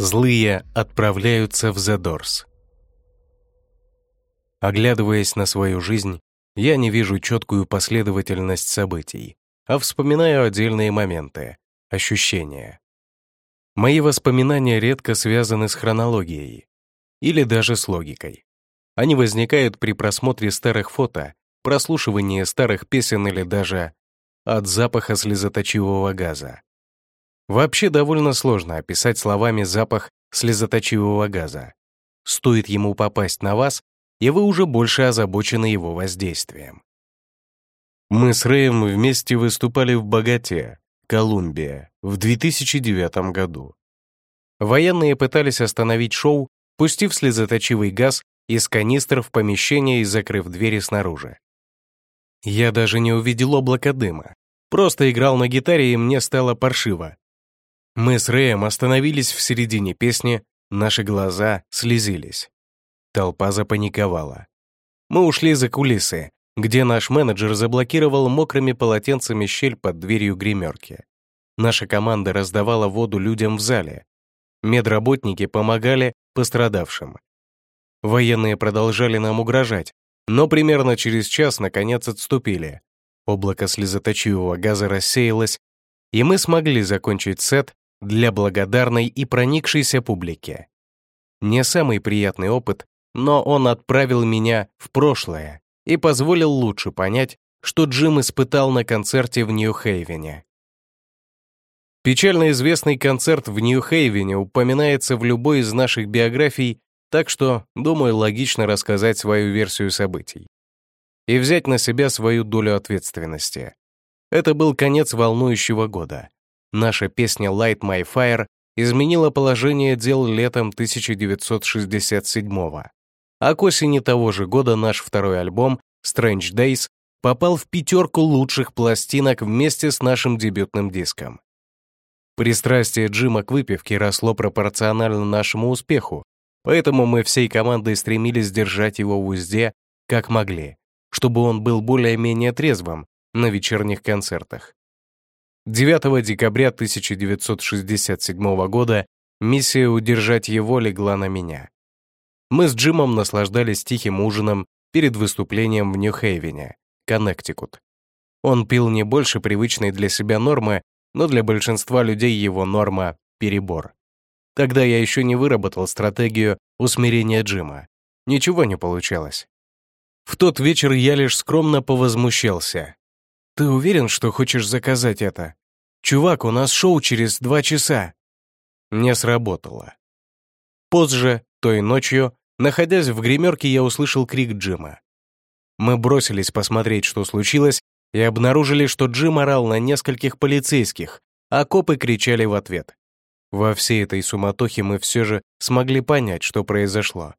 Злые отправляются в Задорс. Оглядываясь на свою жизнь, я не вижу четкую последовательность событий, а вспоминаю отдельные моменты, ощущения. Мои воспоминания редко связаны с хронологией или даже с логикой. Они возникают при просмотре старых фото, прослушивании старых песен или даже от запаха слезоточивого газа. Вообще довольно сложно описать словами запах слезоточивого газа. Стоит ему попасть на вас, и вы уже больше озабочены его воздействием. Мы с Рэем вместе выступали в Богате, Колумбия, в 2009 году. Военные пытались остановить шоу, пустив слезоточивый газ из канистр в помещение и закрыв двери снаружи. Я даже не увидел облако дыма. Просто играл на гитаре, и мне стало паршиво. Мы с Рэем остановились в середине песни, наши глаза слезились. Толпа запаниковала. Мы ушли за кулисы, где наш менеджер заблокировал мокрыми полотенцами щель под дверью гримерки. Наша команда раздавала воду людям в зале. Медработники помогали пострадавшим. Военные продолжали нам угрожать, но примерно через час наконец отступили. Облако слезоточивого газа рассеялось, и мы смогли закончить сет для благодарной и проникшейся публики. Не самый приятный опыт, но он отправил меня в прошлое и позволил лучше понять, что Джим испытал на концерте в Нью-Хейвене. Печально известный концерт в Нью-Хейвене упоминается в любой из наших биографий, так что, думаю, логично рассказать свою версию событий и взять на себя свою долю ответственности. Это был конец волнующего года. Наша песня «Light My Fire» изменила положение дел летом 1967 -го. А к осени того же года наш второй альбом «Strange Days» попал в пятерку лучших пластинок вместе с нашим дебютным диском. Пристрастие Джима к выпивке росло пропорционально нашему успеху, поэтому мы всей командой стремились держать его в узде, как могли, чтобы он был более-менее трезвым на вечерних концертах. 9 декабря 1967 года миссия удержать его легла на меня. Мы с Джимом наслаждались тихим ужином перед выступлением в Нью-Хейвене, Коннектикут. Он пил не больше привычной для себя нормы, но для большинства людей его норма — перебор. Тогда я еще не выработал стратегию усмирения Джима. Ничего не получалось. В тот вечер я лишь скромно повозмущался, «Ты уверен, что хочешь заказать это? Чувак, у нас шоу через два часа». Не сработало. Позже, той ночью, находясь в гримерке, я услышал крик Джима. Мы бросились посмотреть, что случилось, и обнаружили, что Джим орал на нескольких полицейских, а копы кричали в ответ. Во всей этой суматохе мы все же смогли понять, что произошло.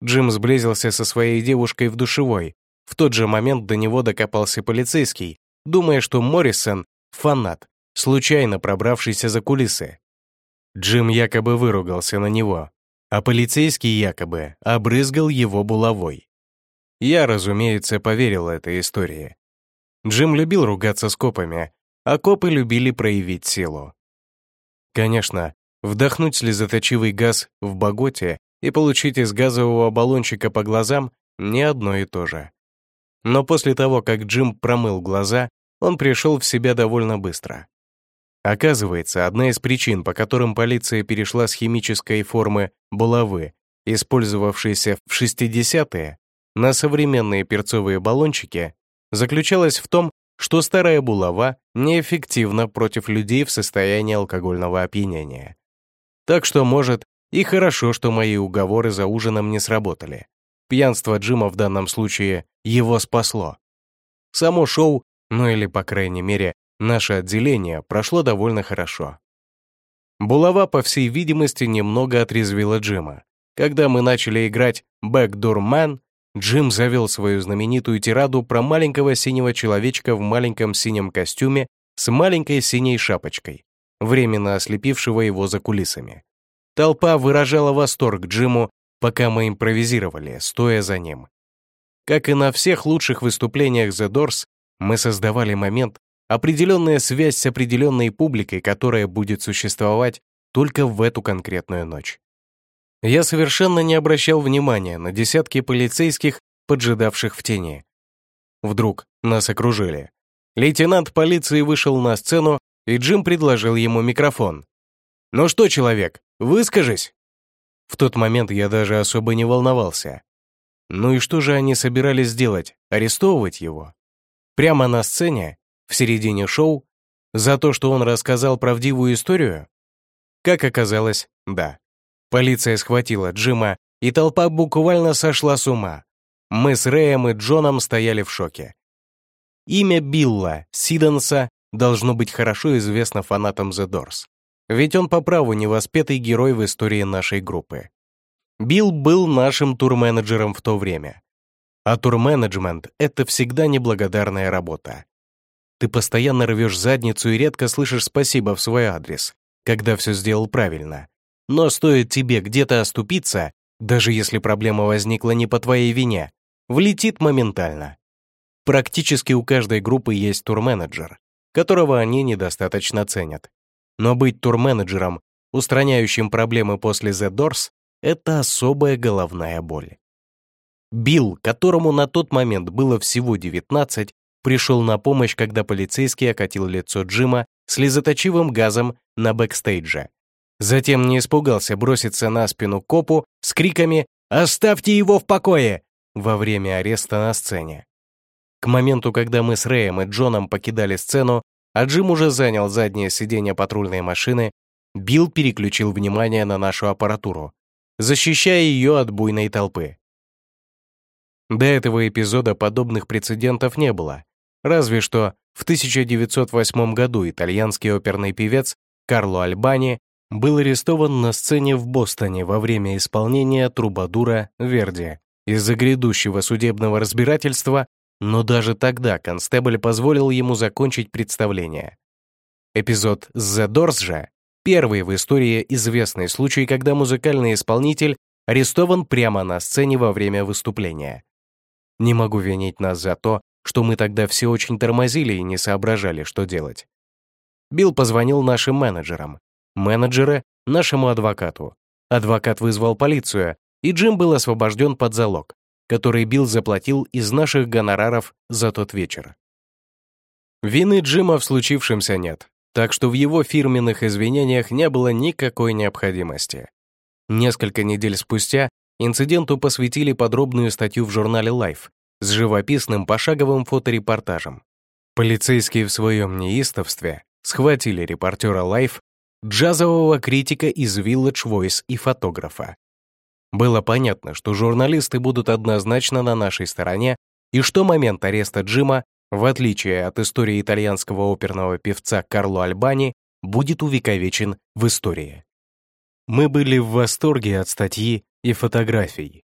Джим сблизился со своей девушкой в душевой. В тот же момент до него докопался полицейский, думая, что Моррисон — фанат, случайно пробравшийся за кулисы. Джим якобы выругался на него, а полицейский якобы обрызгал его булавой. Я, разумеется, поверил этой истории. Джим любил ругаться с копами, а копы любили проявить силу. Конечно, вдохнуть слезоточивый газ в Боготе и получить из газового баллончика по глазам — не одно и то же. Но после того, как Джим промыл глаза, он пришел в себя довольно быстро. Оказывается, одна из причин, по которым полиция перешла с химической формы булавы, использовавшейся в 60-е, на современные перцовые баллончики, заключалась в том, что старая булава неэффективна против людей в состоянии алкогольного опьянения. Так что, может, и хорошо, что мои уговоры за ужином не сработали. Пьянство Джима в данном случае его спасло. Само шоу ну или, по крайней мере, наше отделение прошло довольно хорошо. Булава, по всей видимости, немного отрезвила Джима. Когда мы начали играть «Backdoor Man», Джим завел свою знаменитую тираду про маленького синего человечка в маленьком синем костюме с маленькой синей шапочкой, временно ослепившего его за кулисами. Толпа выражала восторг Джиму, пока мы импровизировали, стоя за ним. Как и на всех лучших выступлениях The Doors, мы создавали момент, определенная связь с определенной публикой, которая будет существовать только в эту конкретную ночь. Я совершенно не обращал внимания на десятки полицейских, поджидавших в тени. Вдруг нас окружили. Лейтенант полиции вышел на сцену, и Джим предложил ему микрофон. «Ну что, человек, выскажись!» В тот момент я даже особо не волновался. Ну и что же они собирались делать? Арестовывать его? Прямо на сцене, в середине шоу, за то, что он рассказал правдивую историю? Как оказалось, да. Полиция схватила Джима, и толпа буквально сошла с ума. Мы с Рэем и Джоном стояли в шоке. Имя Билла Сиденса должно быть хорошо известно фанатам The Doors. Ведь он по праву невоспетый герой в истории нашей группы. Билл был нашим турменеджером в то время. А турменеджмент — это всегда неблагодарная работа. Ты постоянно рвешь задницу и редко слышишь спасибо в свой адрес, когда все сделал правильно. Но стоит тебе где-то оступиться, даже если проблема возникла не по твоей вине, влетит моментально. Практически у каждой группы есть турменеджер, которого они недостаточно ценят. Но быть турменеджером, устраняющим проблемы после The Doors, это особая головная боль. Билл, которому на тот момент было всего 19, пришел на помощь, когда полицейский окатил лицо Джима слезоточивым газом на бэкстейдже. Затем не испугался броситься на спину копу с криками «Оставьте его в покое!» во время ареста на сцене. К моменту, когда мы с Рэем и Джоном покидали сцену, а Джим уже занял заднее сиденье патрульной машины, Билл переключил внимание на нашу аппаратуру, защищая ее от буйной толпы. До этого эпизода подобных прецедентов не было, разве что в 1908 году итальянский оперный певец Карло Альбани был арестован на сцене в Бостоне во время исполнения трубадура Верди. Из-за грядущего судебного разбирательства, но даже тогда констебль позволил ему закончить представление. Эпизод с The Doors же — первый в истории известный случай, когда музыкальный исполнитель арестован прямо на сцене во время выступления. Не могу винить нас за то, что мы тогда все очень тормозили и не соображали, что делать. Билл позвонил нашим менеджерам, менеджера — нашему адвокату. Адвокат вызвал полицию, и Джим был освобожден под залог, который Билл заплатил из наших гонораров за тот вечер. Вины Джима в случившемся нет, так что в его фирменных извинениях не было никакой необходимости. Несколько недель спустя инциденту посвятили подробную статью в журнале Life с живописным пошаговым фоторепортажем. Полицейские в своем неистовстве схватили репортера Life джазового критика из Village Voice и фотографа. Было понятно, что журналисты будут однозначно на нашей стороне и что момент ареста Джима, в отличие от истории итальянского оперного певца Карло Альбани, будет увековечен в истории. Мы были в восторге от статьи и фотографий.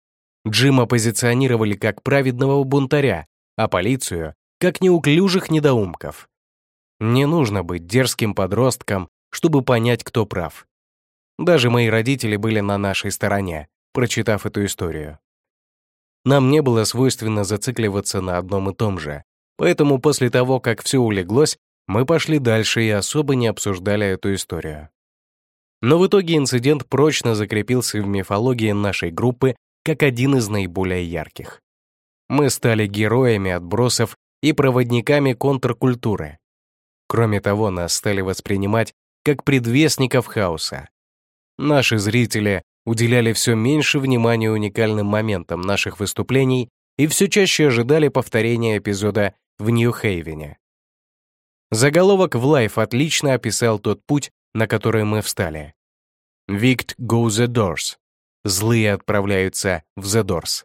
Джима позиционировали как праведного бунтаря, а полицию — как неуклюжих недоумков. Не нужно быть дерзким подростком, чтобы понять, кто прав. Даже мои родители были на нашей стороне, прочитав эту историю. Нам не было свойственно зацикливаться на одном и том же, поэтому после того, как все улеглось, мы пошли дальше и особо не обсуждали эту историю. Но в итоге инцидент прочно закрепился в мифологии нашей группы как один из наиболее ярких. Мы стали героями отбросов и проводниками контркультуры. Кроме того, нас стали воспринимать как предвестников хаоса. Наши зрители уделяли все меньше внимания уникальным моментам наших выступлений и все чаще ожидали повторения эпизода в Нью-Хейвене. Заголовок в Life отлично описал тот путь, на который мы встали. Vict go the doors. Злые отправляются в The Doors.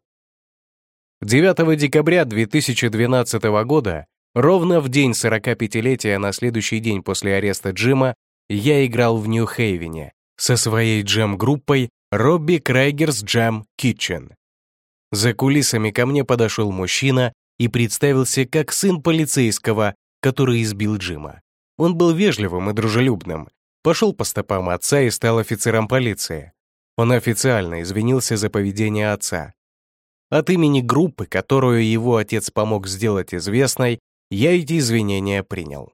9 декабря 2012 года, ровно в день 45-летия на следующий день после ареста Джима, я играл в Нью-Хейвене со своей джем-группой Робби Крайгерс Джем Kitchen. За кулисами ко мне подошел мужчина и представился как сын полицейского, который избил Джима. Он был вежливым и дружелюбным, пошел по стопам отца и стал офицером полиции. Он официально извинился за поведение отца. От имени группы, которую его отец помог сделать известной, я эти извинения принял.